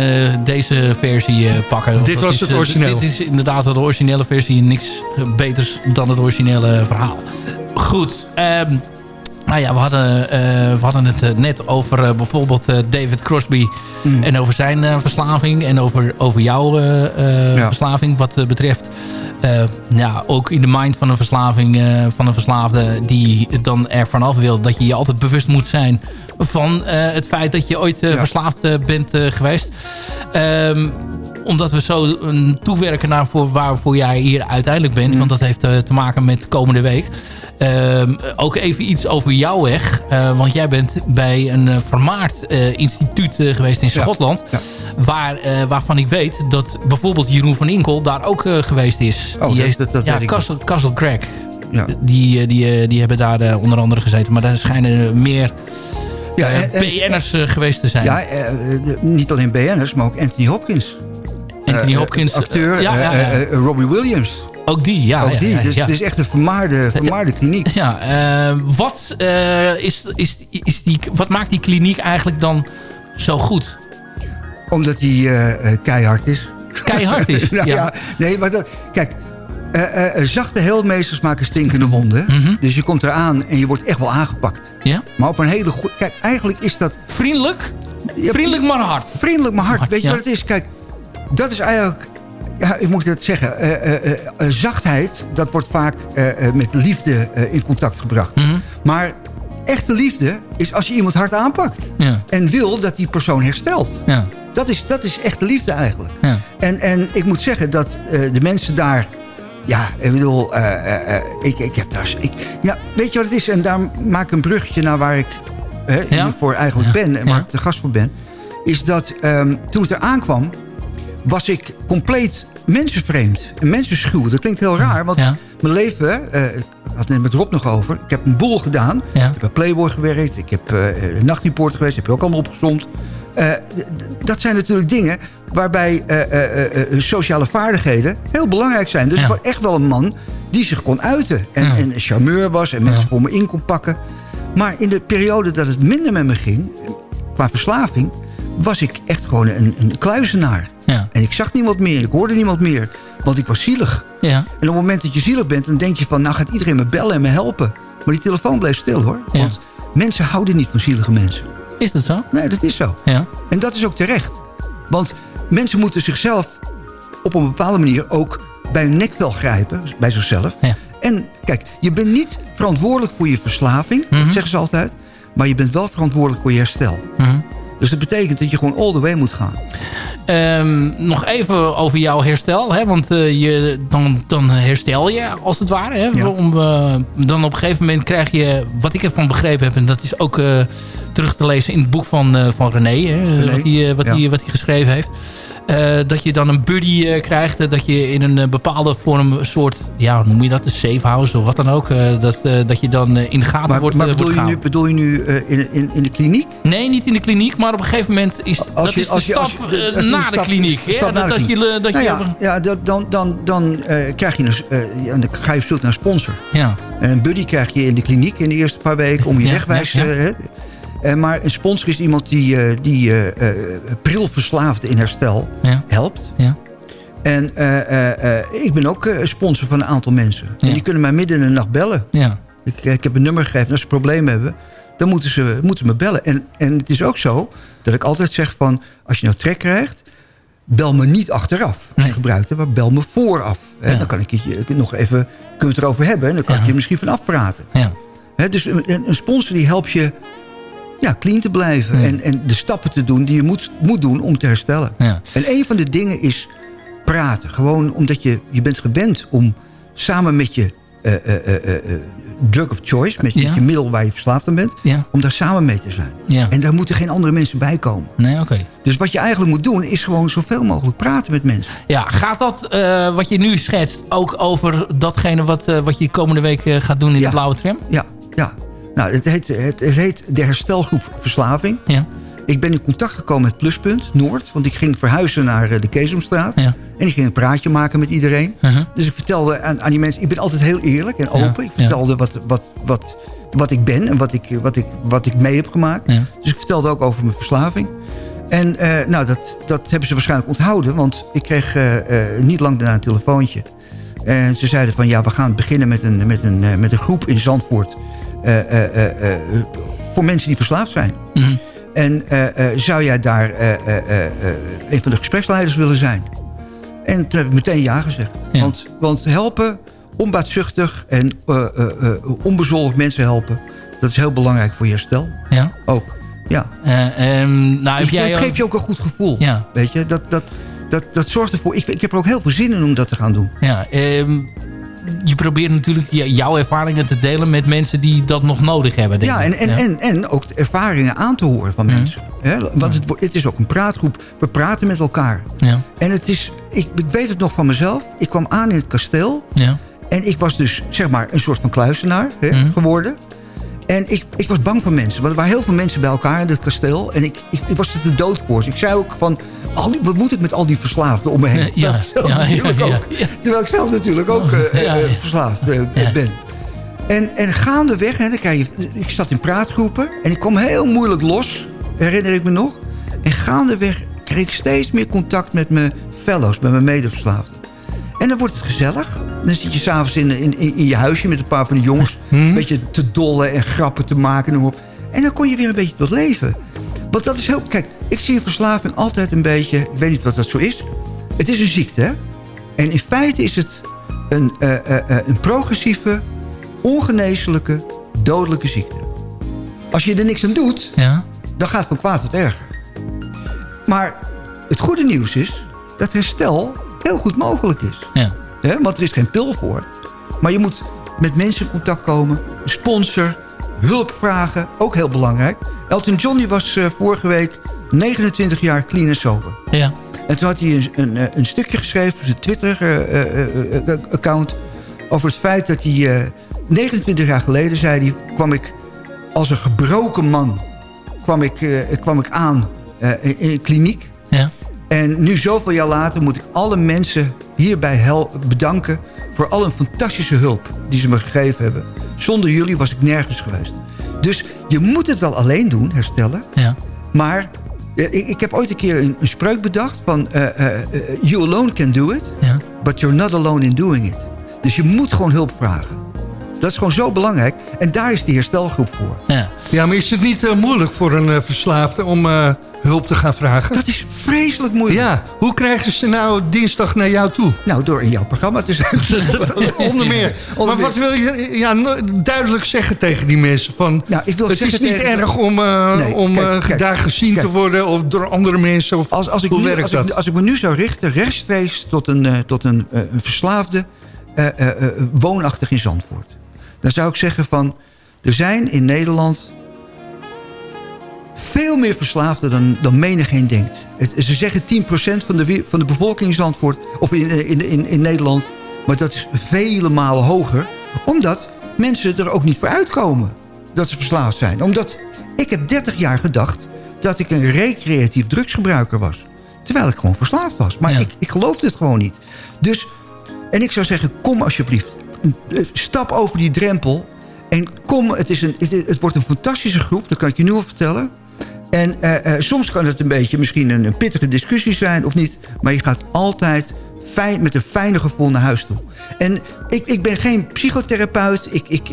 deze versie pakken. Dit was is, het origineel. dit is inderdaad de originele versie. Niks beters dan het originele verhaal. Goed. ehm, nou ja, we hadden, eh, we hadden het eh, net over eh, bijvoorbeeld David Crosby... Mm. en over zijn verslaving en over, over jouw Ja. verslaving wat betreft... ja, ook in de mind van een verslaving, van een verslaafde... die dan er vanaf wil dat je je altijd bewust moet zijn... van het feit dat je ooit Ja. verslaafd bent geweest. Ehm, omdat we zo een toewerken naar voor waarvoor jij hier uiteindelijk bent. Want dat heeft te maken met komende week. Ehm, ook even iets over jouw weg. Eh, want jij bent bij een uh, vermaard eh, instituut eh, geweest in. Schotland. Ja. Waar, eh, waarvan ik weet dat bijvoorbeeld Jeroen van Inkel daar ook eh, geweest is. Oh, die dat- heeft, dat- dat ja, Castle, Castle Craig. Ja. Die, eh, die, eh, die hebben daar eh, onder andere gezeten. Maar daar schijnen meer Ja, eh, BN'ers eh, geweest te zijn. Ja, eh, eh, niet alleen BN'ers, maar ook Anthony Hopkins. Anthony Eh, Hopkins. acteur, eh, ja, ja, eh, ja. eh, eh, Robbie Williams. Ook die, ja. ook die. ja, dus ja. het is echt een vermaarde, vermaarde kliniek. Ja, eh, wat, eh, is, is, is die, wat maakt die kliniek eigenlijk dan zo goed? Omdat hij eh, keihard is. Keihard is. Nou ja. nee, maar dat... Kijk, zachte heelmeesters maken stinkende wonden. Mhm. Dus je komt eraan en je wordt echt wel aangepakt. Ja? Maar op een hele goede... Kijk, eigenlijk is dat... Vriendelijk? Vriendelijk maar hard. Vriendelijk maar hard. Hard, Weet je wat het is? Kijk, dat is eigenlijk... Ja, ik moet het zeggen. eh, eh, eh, zachtheid, dat wordt vaak met liefde in contact gebracht. Mhm. Maar echte liefde is als je iemand hard aanpakt. Ja, En wil dat die persoon herstelt. ja, Dat is, dat is echte liefde eigenlijk. ja. En, en ik moet zeggen dat de mensen daar... Ja, ik bedoel, ik, ik heb daar... Ik, ja, weet je wat het is? En daar maak ik een bruggetje naar waar ik hè, hiervoor eigenlijk ben... en waar ik de gast voor ben. Is dat ehm, toen het er aankwam... was ik compleet mensenvreemd. En mensenschuw. Dat klinkt heel raar, want Ja. mijn leven... eh, ik had het net met Rob nog over. Ik heb een boel gedaan. Ja. Ik heb bij Playboy gewerkt. Ik heb eh nachtreporter geweest. Heb je ook allemaal opgezond. Eh, dat zijn natuurlijk dingen waarbij eh, eh, eh, eh, sociale vaardigheden heel belangrijk zijn. Dus Ja. ik was echt wel een man die zich kon uiten. En, Ja. en een charmeur was en mensen voor me in kon pakken. Maar in de periode dat het minder met me ging, qua verslaving... was ik echt gewoon een, een kluizenaar. Ja. En ik zag niemand meer, ik hoorde niemand meer. Want ik was zielig. ja. En op het moment dat je zielig bent, dan denk je van... nou gaat iedereen me bellen en me helpen. Maar die telefoon bleef stil hoor. Ja. Want mensen houden niet van zielige mensen. Is dat zo? Nee, dat is zo. Ja. En dat is ook terecht. Want mensen moeten zichzelf op een bepaalde manier ook bij hun nekvel grijpen. Bij zichzelf. Ja. En kijk, je bent niet verantwoordelijk voor je verslaving. Mhm. Dat zeggen ze altijd. Maar je bent wel verantwoordelijk voor je herstel. Mhm. Dus dat betekent dat je gewoon all the way moet gaan. Ehm, nog even over jouw herstel. Hè? Want eh, je, dan, dan herstel je als het ware. Hè? Ja. Om, eh, dan op een gegeven moment krijg je... Wat ik ervan begrepen heb... En dat is ook eh, terug te lezen in het boek van, van René. Hè? René, Wat hij wat ja. wat hij geschreven heeft. Eh, dat je dan een buddy eh, krijgt. eh, dat je in een bepaalde vorm een soort... Ja, hoe noem je dat? Een safe house of wat dan ook. dat, dat je dan in de gaten Maar, wordt, maar bedoel, wordt je nu, bedoel je nu in, in, in de kliniek? Nee, niet in de kliniek. Maar op een gegeven moment is Als dat je- is de stap de- na de kliniek. ja, dan, dan, dan krijg je een, s- eh, ja, dan ga je op zoek naar een sponsor. ja. En een buddy krijg je in de kliniek in de eerste paar weken om je Ja, wegwijs. ja, ja. Eh, maar een sponsor is iemand die, eh, die eh, prilverslaafden in herstel Ja. helpt. Ja. En ik ben ook sponsor van een aantal mensen. En die kunnen mij midden in de nacht bellen. Ja. Ik, ik heb een nummer gegeven. Als ze problemen hebben, dan moeten ze, moeten me bellen. En, en het is ook zo dat ik altijd zeg van... als je nou trek krijgt, bel me niet achteraf. Nee. gebruikt het, maar bel me vooraf. Hè, Ja. Dan kan ik je nog even... kunnen we het erover hebben en dan kan Ja. ik je misschien van afpraten. Ja. Hè, dus een een sponsor die helpt je ja, clean te blijven. Ja. En, en de stappen te doen die je moet, moet doen om te herstellen. Ja. En een van de dingen is praten. Gewoon omdat je, je bent gewend om samen met je eh, eh, eh, eh, drug of choice... Met, Ja. met je middel waar je verslaafd aan bent... Ja. om daar samen mee te zijn. Ja. En daar moeten geen andere mensen bij komen. Nee, oké. Dus wat je eigenlijk moet doen... is gewoon zoveel mogelijk praten met mensen. Ja, gaat dat, eh, wat je nu schetst, ook over datgene wat, eh, wat je komende week gaat doen in Ja. de blauwe tram? Ja, ja. Nou, het heet, het, het heet de herstelgroep verslaving. Ja. Ik ben in contact gekomen met Pluspunt Noord. Want ik ging verhuizen naar eh, de Keesomstraat. Ja. En ik ging een praatje maken met iedereen. Uh-huh. Dus ik vertelde aan, aan die mensen... Ik ben altijd heel eerlijk en open. Ja, Ik vertelde wat, wat, wat, wat ik ben en wat ik, wat, ik, wat ik mee heb gemaakt. Dus ik vertelde ook over mijn verslaving. En eh, nou, dat, dat hebben ze waarschijnlijk onthouden. Want ik kreeg eh, niet lang daarna een telefoontje. En ze zeiden van ja, we gaan beginnen met een, met een, met een groep in Zandvoort. Eh, eh, eh, voor mensen die verslaafd zijn. Mhm. En zou jij daar een van de gespreksleiders willen zijn? En toen heb ik meteen ja gezegd. Ja. Want, want helpen, onbaatzuchtig en onbezoldigd mensen helpen... dat is heel belangrijk voor je herstel. Ja. Ook, ja. Eh, ehm, nou, Dus jij dat geeft je ook een goed gevoel. Ja. Weet je, dat, dat, dat, dat zorgt ervoor... Ik, ik heb er ook heel veel zin in om dat te gaan doen. Ja, ehm, je probeert natuurlijk jouw ervaringen te delen met mensen die dat nog nodig hebben. Denk Ja, en, en, En, en ook de ervaringen aan te horen van mensen. Want het, het is ook een praatgroep. We praten met elkaar. Ja. En het is, ik, ik weet het nog van mezelf. Ik kwam aan in het kasteel. Ja. En ik was dus, zeg maar, een soort van kluisenaar Mhm. geworden. En ik, ik was bang voor mensen. Want er waren heel veel mensen bij elkaar in het kasteel. En ik, ik, ik was er de dood voor. Dus ik zei ook van... Al die, wat moet ik met al die verslaafden om me heen? Ja, Terwijl ik zelf ja, ja, natuurlijk ja, ook. Terwijl ik zelf natuurlijk ook eh, eh, verslaafd eh, ben. En, en gaandeweg, hè, dan krijg je, ik zat in praatgroepen. En ik kwam heel moeilijk los, herinner ik me nog. En gaandeweg kreeg ik steeds meer contact met mijn fellows, met mijn medeverslaafden. En dan wordt het gezellig. Dan zit je s'avonds in, in, in, je huisje met een paar van de jongens. Een beetje te dollen en grappen te maken. En, op. en dan kon je weer een beetje tot leven. Want dat is heel... Kijk, ik zie een verslaving altijd een beetje... Ik weet niet wat dat zo is. Het is een ziekte, hè? En in feite is het een, eh, eh, eh, een progressieve, ongeneeslijke, dodelijke ziekte. Als je er niks aan doet, Ja. dan gaat het van kwaad tot erger. Maar het goede nieuws is dat herstel heel goed mogelijk is. Ja. Want er is geen pil voor. Maar je moet met mensen in contact komen. Sponsor, hulp vragen, ook heel belangrijk. Elton John die was eh, vorige week 29 jaar clean en sober. Ja. En toen had hij een, een, eh, een stukje geschreven op zijn Twitter-account... over het feit dat hij eh, 29 jaar geleden, zei hij... kwam ik als een gebroken man kwam ik, eh, kwam ik aan eh, in kliniek. En nu zoveel jaar later moet ik alle mensen hierbij bedanken... voor al een fantastische hulp die ze me gegeven hebben. Zonder jullie was ik nergens geweest. Dus je moet het wel alleen doen, herstellen. Ja. Maar eh, ik, ik heb ooit een keer een, een spreuk bedacht van... eh, eh, you alone can do it, Ja. but you're not alone in doing it. Dus je moet gewoon hulp vragen. Dat is gewoon zo belangrijk. En daar is die herstelgroep voor. Ja. Ja, maar is het niet eh, moeilijk voor een eh, verslaafde om eh, hulp te gaan vragen? Dat is vreselijk moeilijk. Ja, hoe krijgen ze nou dinsdag naar jou toe? Nou, door in jouw programma te zijn. Onder meer. Maar wat wil je ja, duidelijk zeggen tegen die mensen? Van, Nou, ik wil het is niet tegen- erg om, eh, Nee, om kijk, eh, kijk, daar gezien kijk. te worden of door andere mensen? Of, Als, als, ik hoe nu, werkt als, dat? ik, als ik me nu zou richten rechtstreeks tot een, eh, tot een, eh, een verslaafde eh, eh, eh, woonachtig in Zandvoort. Dan zou ik zeggen van, er zijn in Nederland veel meer verslaafden dan, dan menigeen denkt. Het, ze zeggen 10% van de, van de bevolking in Zandvoort, of in, in, in, in Nederland, maar dat is vele malen hoger. Omdat mensen er ook niet voor uitkomen dat ze verslaafd zijn. Omdat ik heb 30 jaar gedacht dat ik een recreatief drugsgebruiker was. Terwijl ik gewoon verslaafd was. Maar Ja. ik, ik geloofde het gewoon niet. Dus, en ik zou zeggen, kom alsjeblieft. Stap over die drempel. En kom, het, is een, het, wordt een fantastische groep. Dat kan ik je nu al vertellen. En eh, eh, soms kan het een beetje misschien een, pittige discussie zijn of niet. Maar je gaat altijd fijn, met een fijne gevoel naar huis toe. En ik, ik ben geen psychotherapeut. Ik, ik,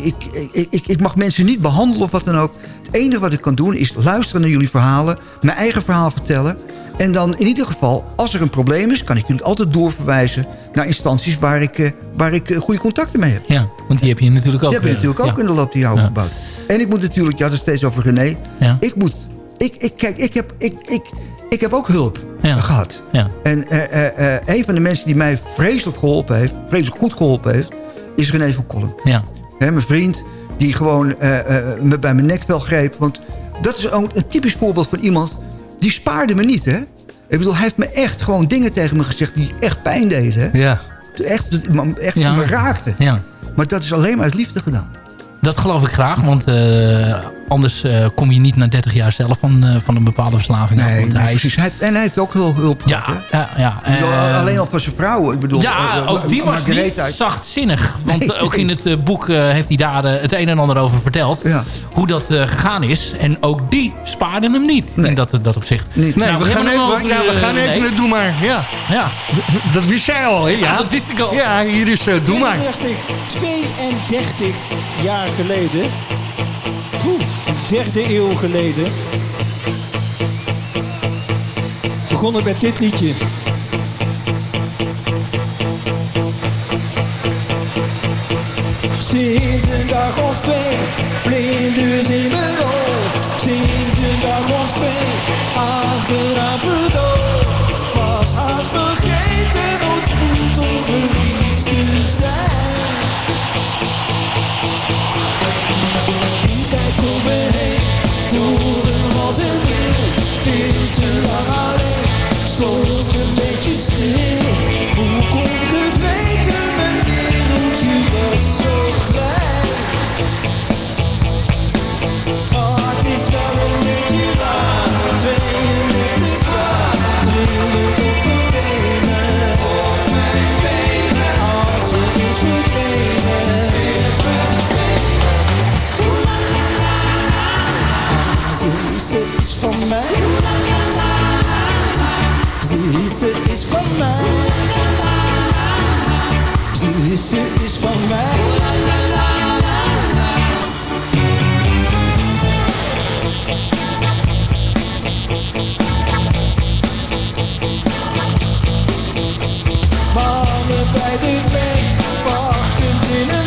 ik mag mensen niet behandelen of wat dan ook. Het enige wat ik kan doen is luisteren naar jullie verhalen. Mijn eigen verhaal vertellen. En dan in ieder geval, als er een probleem is... kan ik jullie altijd doorverwijzen naar instanties waar ik, eh, waar ik eh, goede contacten mee heb. ja, want die heb je natuurlijk ook. Die hebben we eh, natuurlijk ook ja. in de loop der jaren Ja. opgebouwd. En ik moet natuurlijk, je had het steeds over René. Ja. Ik moet, ik, ik, kijk, ik heb, ik, ik, ik heb ook hulp Ja. gehad. Ja. En eh, een van de mensen die mij vreselijk geholpen heeft, vreselijk goed geholpen heeft, is René van Kolm. Ja. Hè, mijn vriend, die gewoon me bij mijn nekvel greep. Want dat is ook een typisch voorbeeld van iemand, die spaarde me niet, hè. Ik bedoel, hij heeft me echt gewoon dingen tegen me gezegd die echt pijn deden. Hè? Ja. Echt, echt Ja. me raakten. ja. Maar dat is alleen maar uit liefde gedaan. Dat geloof ik graag, want eh, anders eh, kom je niet na 30 jaar zelf van, eh, van een bepaalde verslaving af. Nee, Want nee, hij is-. Hij heeft, en hij heeft ook heel hulp ja, gehad, ja, ja. Eh, alleen al van zijn vrouw. Ik bedoel, ja, ook die was Margaretha. niet zachtzinnig. Want Nee, ook nee. in het boek eh, heeft hij daar het een en ander over verteld. Ja. Hoe dat eh, gegaan is. En ook die spaarden hem niet. In dat, dat opzicht. Niet. Nee, Nou, we, gaan even, over, we gaan even Doe Maar. Ja, Ja, dat wist jij al, hè? Ja, Ja, dat wist ik al. Ja, hier is eh, Doe Maar. 32, 32 jaar geleden. Derde eeuw geleden. Begonnen met dit liedje. Sinds een dag of twee, blinders in mijn hoofd. Sinds een dag of twee, aangenaam verdoofd. Was haast vergeten hoe het Ze is, van mij. Mannen bij dit weet, wachtend in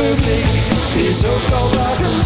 blik is ook al lachend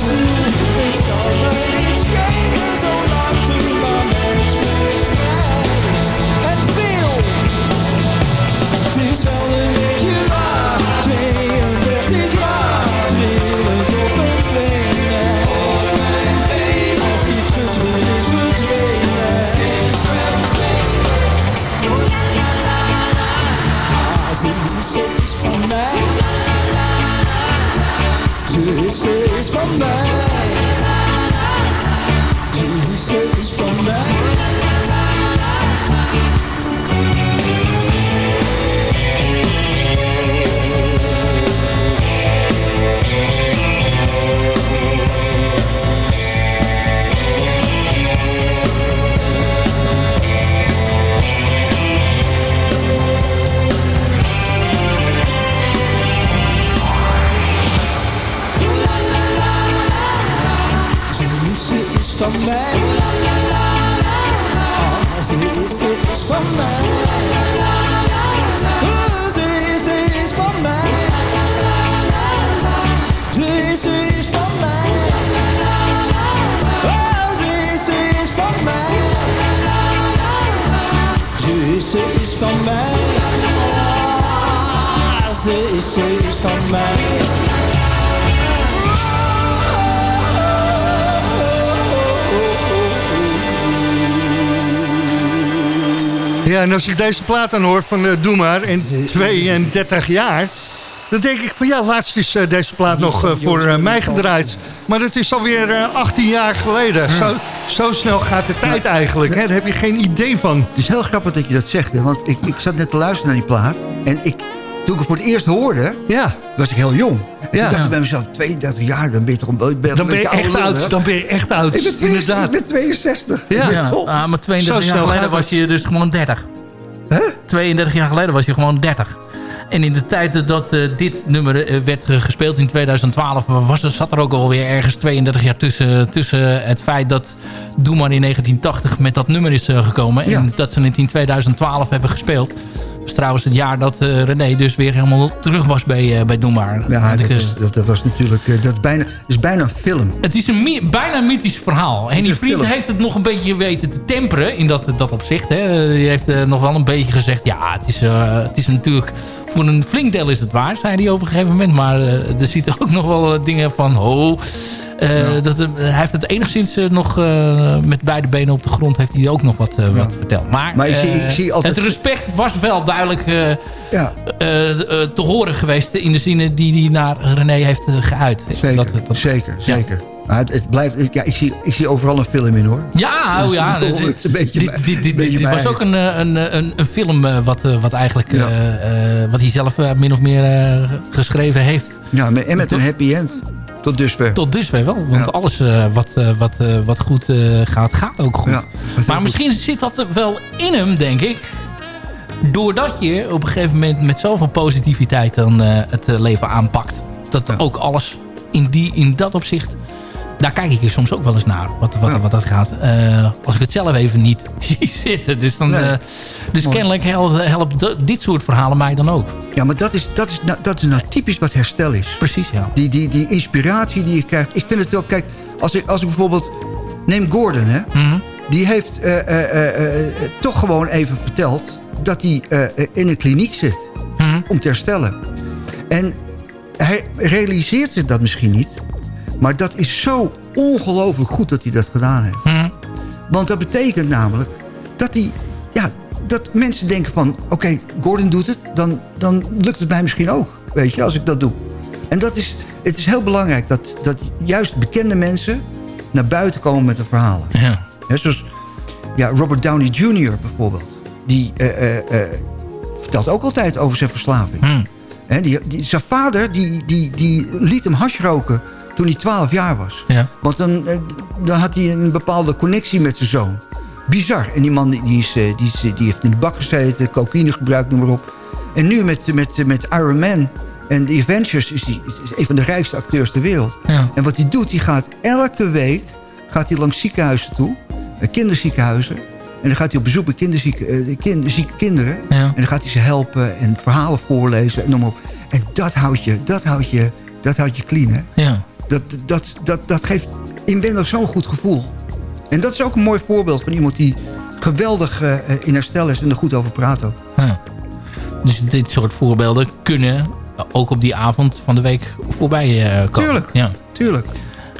mij. Ze is, van mij. Ah, ze is, is van mij. Ze is, is van mij. Ze is, is van mij. Ze is, is van mij. Ze is, ze is van mij. Ja, en als ik deze plaat dan hoor van eh, Doe Maar en 32 jaar... dan denk ik van ja, laatst is eh, deze plaat nog eh, voor mij gedraaid. Maar dat is alweer eh 18 jaar geleden. Zo, zo snel gaat de tijd eigenlijk. Hè? Daar heb je geen idee van. Het is heel grappig dat je dat zegt. Hè? Want ik, ik zat net te luisteren naar die plaat. En ik, toen ik het voor het eerst hoorde, ja. was ik heel jong. En Ja. toen dacht ik bij mezelf, 32 jaar, dan ben je toch een, be- Dan ben je beetje echt oud. hè? Dan ben je echt oud. Ik ben, 62, Inderdaad. ik ben 62. Ja. Ja, Oh. ah, maar 32 Zo jaar geleden was je dus gewoon 30. 32 jaar geleden was je gewoon 30. En in de tijd dat eh, dit nummer eh, werd gespeeld in 2012... Was, er- zat er ook alweer ergens 32 jaar tussen, tussen het feit dat Doe maar in 1980 met dat nummer is eh, gekomen. En dat ze het in 2012 hebben gespeeld. Is trouwens het jaar dat eh, René dus weer helemaal terug was bij, eh, bij Doe maar. Ja, dat, ik, eh, is, dat, dat was natuurlijk dat is bijna, is bijna een film. het is een bijna een mythisch verhaal. En die vriend film. heeft het nog een beetje weten te temperen in dat, dat opzicht. Hè. Die heeft nog wel een beetje gezegd... ja, het is, het is natuurlijk voor een flink deel is het waar, zei hij op een gegeven moment. Maar er zitten ook nog wel dingen van... ho. Eh, dat, eh, hij heeft het enigszins eh, nog met beide benen op de grond... heeft hij ook nog wat, wat verteld. Maar, Maar ik zie- ik zie altijd- het respect was wel duidelijk Ja. te horen geweest... in de zinnen die hij naar René heeft geuit. Zeker, Dat- dat- zeker, zeker. Maar het, het blijft, ja, ik, zie, ik zie overal een film in hoor. Ja, oh ja. dit- een beetje dit, beetje was ook een, een, een, een film wat, wat eigenlijk Ja. wat hij zelf min of meer geschreven heeft. Ja, en met een happy end. Tot dusver. Tot dusver wel. Want Ja. alles eh, wat, eh, wat, eh, wat goed gaat, gaat ook goed. Ja, maar misschien zit dat wel in hem, denk ik. Doordat je op een gegeven moment met zoveel positiviteit dan het leven aanpakt. Dat ook alles in, die, in dat opzicht... Daar kijk ik soms ook wel eens naar. Wat, wat, wat dat gaat. Eh, als ik het zelf even niet zie zitten. Dus, dan, Nee. eh, dus Mooi. kennelijk helpt, dit soort verhalen mij dan ook. Ja, maar dat is, dat, is, nou, dat is nou typisch wat herstel is. Precies, ja. Die, die, die inspiratie die je krijgt. Ik vind het wel, kijk, als ik, als ik bijvoorbeeld... Neem Gordon, hè. Mhm. Die heeft eh, toch gewoon even verteld... dat hij in een kliniek zit. Mhm. Om te herstellen. En hij realiseert zich dat misschien niet. Maar dat is zo ongelooflijk goed dat hij dat gedaan heeft. Mhm. Want dat betekent namelijk dat hij... Ja, dat mensen denken van... Oké, Gordon doet het, dan, dan lukt het mij misschien ook. Weet je, als ik dat doe. En dat is, het is heel belangrijk dat, dat juist bekende mensen... naar buiten komen met hun verhalen. Ja. Zoals ja, Robert Downey Jr. bijvoorbeeld. Die eh, eh, eh, vertelt ook altijd over zijn verslaving. Hè, die, die, zijn vader die, die, die liet hem hash roken toen hij 12 jaar was. Ja. Want dan, eh, dan had hij een bepaalde connectie met zijn zoon. Bizar. En die man die, is, eh, die, is, eh, die heeft in de bak gezeten, cocaïne gebruikt, noem maar op. En nu met, met, met Iron Man en The Avengers is hij is een van de rijkste acteurs ter wereld. Ja. En wat hij doet, hij gaat elke week gaat hij langs ziekenhuizen toe. Kinderziekenhuizen. En dan gaat hij op bezoek bij kinderzieke, eh, kind, zieke kinderen. Ja. En dan gaat hij ze helpen en verhalen voorlezen en noem maar op. En dat houdt je, dat houdt je, dat houdt je clean, hè? Ja. Dat, dat, dat, dat geeft inwendig zo'n goed gevoel. En dat is ook een mooi voorbeeld van iemand die geweldig eh, in herstel is en er goed over praat ook. Dus dit soort voorbeelden kunnen ook op die avond van de week voorbij eh, komen. Tuurlijk. Ja. Tuurlijk.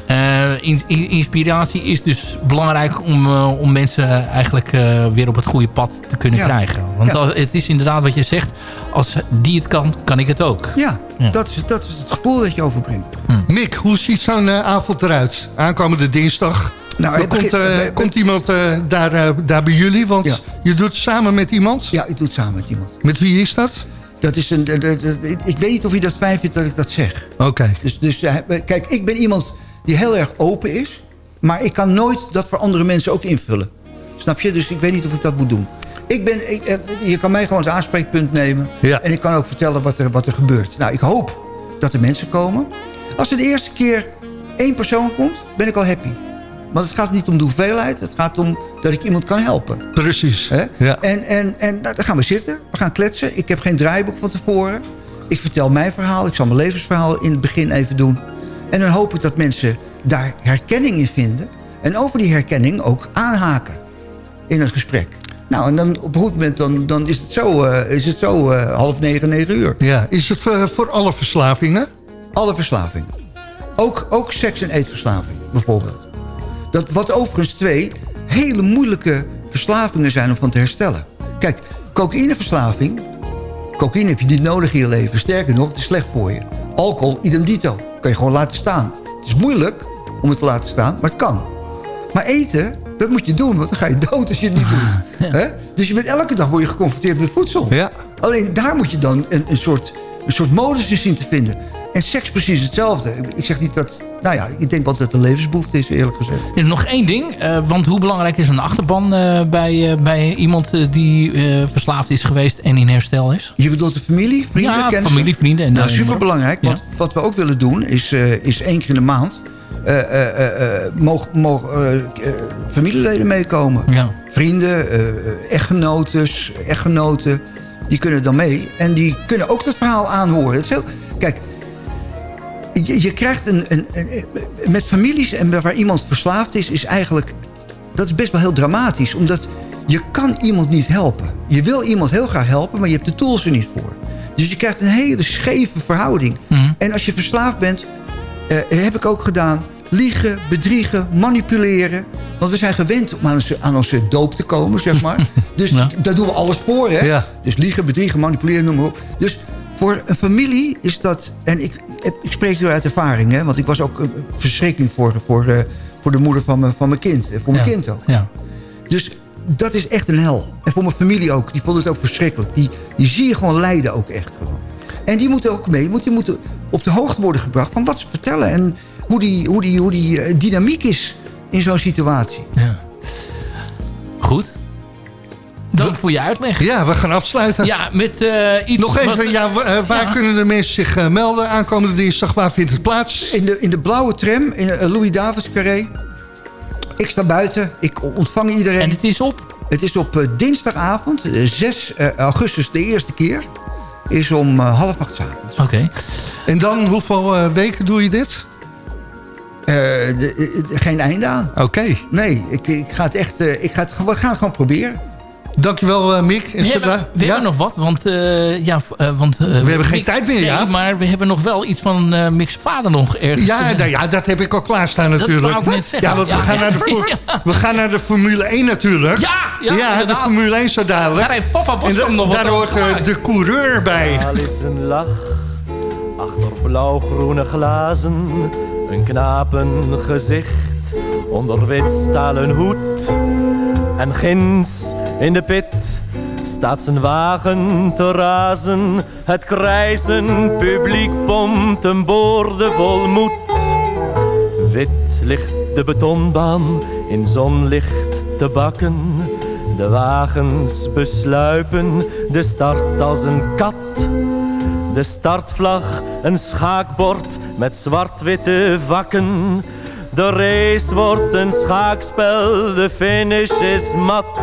Eh, in- in- inspiratie is dus belangrijk om, eh, om mensen eigenlijk eh, weer op het goede pad te kunnen Ja. krijgen. Want Ja. als- het is inderdaad wat je zegt, als die het kan, kan ik het ook. Ja, Ja. Dat, is, dat is het gevoel dat je overbrengt. Mick, hoe ziet zo'n avond eruit? Aankomende dinsdag. Nou, Dan komt, iemand eh, daar, eh, daar bij jullie? Want Ja. je doet het samen met iemand. Ja, ik doe het samen met iemand. Met wie is dat? Dat is een, de- de- de- ik weet niet of je dat fijn vindt dat ik dat zeg. Oké. Dus, dus kijk, ik ben iemand die heel erg open is. Maar ik kan nooit dat voor andere mensen ook invullen. Snap je? Dus ik weet niet of ik dat moet doen. Ik ben, ik, eh, je kan mij gewoon als aanspreekpunt nemen. Ja. En ik kan ook vertellen wat er, wat er gebeurt. Nou, ik hoop dat er mensen komen. Als er de eerste keer één persoon komt, ben ik al happy. Want het gaat niet om de hoeveelheid. Het gaat om dat ik iemand kan helpen. Precies. Ja. En, en, en nou, dan gaan we zitten. We gaan kletsen. Ik heb geen draaiboek van tevoren. Ik vertel mijn verhaal. Ik zal mijn levensverhaal in het begin even doen. En dan hoop ik dat mensen daar herkenning in vinden. En over die herkenning ook aanhaken in een gesprek. Nou, en dan op een goed moment dan, dan is het zo, eh, is het zo eh, half negen, negen uur. Ja, is het voor, voor alle verslavingen? Alle verslavingen. Ook, ook seks- en eetverslaving, bijvoorbeeld. Dat, wat overigens twee hele moeilijke verslavingen zijn om van te herstellen. Kijk, cocaïneverslaving... Cocaïne heb je niet nodig in je leven. Sterker nog, het is slecht voor je. Alcohol, idem dito. Kan je gewoon laten staan. Het is moeilijk om het te laten staan, maar het kan. Maar eten, dat moet je doen, want dan ga je dood als je het niet doet. Hè? Dus je bent elke dag word je geconfronteerd met voedsel. Ja. Alleen daar moet je dan een, een, soort, een soort modus in zien te vinden. En seks precies hetzelfde. Ik zeg niet dat... Nou ja, ik denk wel dat het een levensbehoefte is, eerlijk gezegd. Ja, nog één ding, eh, want hoe belangrijk is een achterban eh, bij, eh, bij iemand die verslaafd is geweest en in herstel is? Je bedoelt de familie, vrienden, Ja, kennissen? familie, vrienden en nou, superbelangrijk. Ja. Want wat we ook willen doen, is, is één keer in de maand... mogen familieleden meekomen. Ja. Vrienden, echtgenotes, echtgenoten, die kunnen dan mee. En die kunnen ook dat verhaal aanhoren. Het is heel, kijk, je, je krijgt een, een, een- Met families en waar iemand verslaafd is, is eigenlijk... Dat is best wel heel dramatisch, omdat je kan iemand niet helpen. Je wil iemand heel graag helpen, maar je hebt de tools er niet voor. Dus je krijgt een hele scheve verhouding. En als je verslaafd bent, eh, heb ik ook gedaan... liegen, bedriegen, manipuleren. Want we zijn gewend om aan onze, aan onze doop te komen, zeg maar. dus daar doen we alles voor, hè? Ja. Dus liegen, bedriegen, manipuleren, noem maar op. Dus voor een familie is dat... En ik, ik spreek hier uit ervaring, hè? Want ik was ook een verschrikking voor, voor, eh, voor de moeder van mijn, van mijn kind. En voor mijn Ja. kind ook. Ja. Dus dat is echt een hel. En voor mijn familie ook. Die vonden het ook verschrikkelijk. Die, die zie je gewoon lijden ook echt gewoon. En die moeten ook mee. Die moeten op de hoogte worden gebracht van wat ze vertellen. En hoe die, hoe die, hoe die eh, dynamiek is in zo'n situatie. Goed. Dank voor je uitleg. Ja, we gaan afsluiten. Ja, met eh, iets... Nog even, wat- ja, eh, waar Ja. kunnen de mensen zich eh, melden aankomende dinsdag? Waar vindt het plaats? In de, in de blauwe tram, in Louis Davids Carré. Ik sta buiten. Ik ontvang iedereen. En het is op? Het is op eh, dinsdagavond, eh, 6 eh, augustus, de eerste keer. Is om half acht avonds. Oké. En dan, hoeveel eh, weken doe je dit? De- geen einde aan. Oké. Nee, ik, ik ga het echt... eh, ik ga het, we gaan het gewoon proberen. Dankjewel, eh, Mick. We hebben, we hebben nog wat, want... eh, ja, eh, want eh, We hebben geen Mick- tijd meer, nee, ja. maar we hebben nog wel iets van eh Mick's vader nog ergens. Ja, eh, nou ja, dat heb ik al klaarstaan Dat natuurlijk. wou ik net zeggen. Ja, want we, gaan. Naar de voor- we gaan naar de Formule 1 natuurlijk. Ja, ja, de. Formule 1 zo dadelijk. Daar heeft papa Boskamp En da- nog wat Daar hoort eh, de coureur bij. Al is een lach achter blauwgroene glazen, een knapen gezicht onder wit stalen hoed. En ginds in de pit staat zijn wagen te razen. Het krijzen publiek pompt een boorde vol moed. Wit ligt de betonbaan in zonlicht te bakken. De wagens besluipen de start als een kat. De startvlag, een schaakbord met zwart-witte vakken. De race wordt een schaakspel, de finish is mat.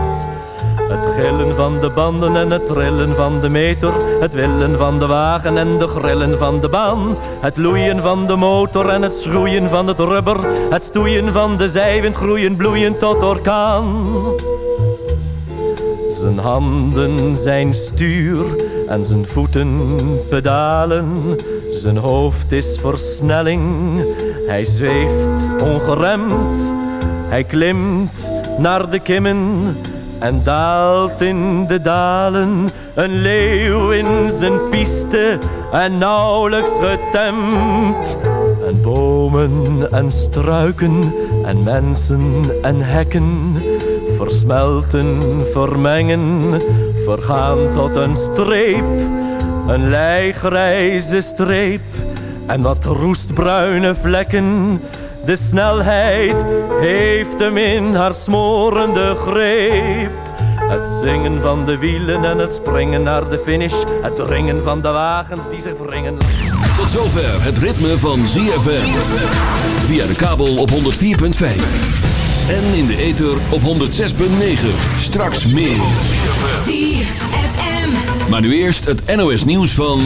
Het gillen van de banden en het trillen van de meter. Het willen van de wagen en de grillen van de baan. Het loeien van de motor en het schroeien van het rubber. Het stoeien van de zijwind groeien bloeien tot orkaan. Zijn handen zijn stuur en zijn voeten pedalen. Zijn hoofd is versnelling, hij zweeft ongeremd. Hij klimt naar de kimmen en daalt in de dalen. Een leeuw in zijn piste en nauwelijks getemd. En bomen en struiken en mensen en hekken versmelten, vermengen, vergaan tot een streep, een lijgrijze streep en wat roestbruine vlekken. De snelheid heeft hem in haar smorende greep. Het zingen van de wielen en het springen naar de finish. Het dringen van de wagens die zich wringen. Tot zover het ritme van ZFM. Via de kabel op 104.5. En in de ether op 106.9. Straks meer. Maar nu eerst het NOS nieuws van...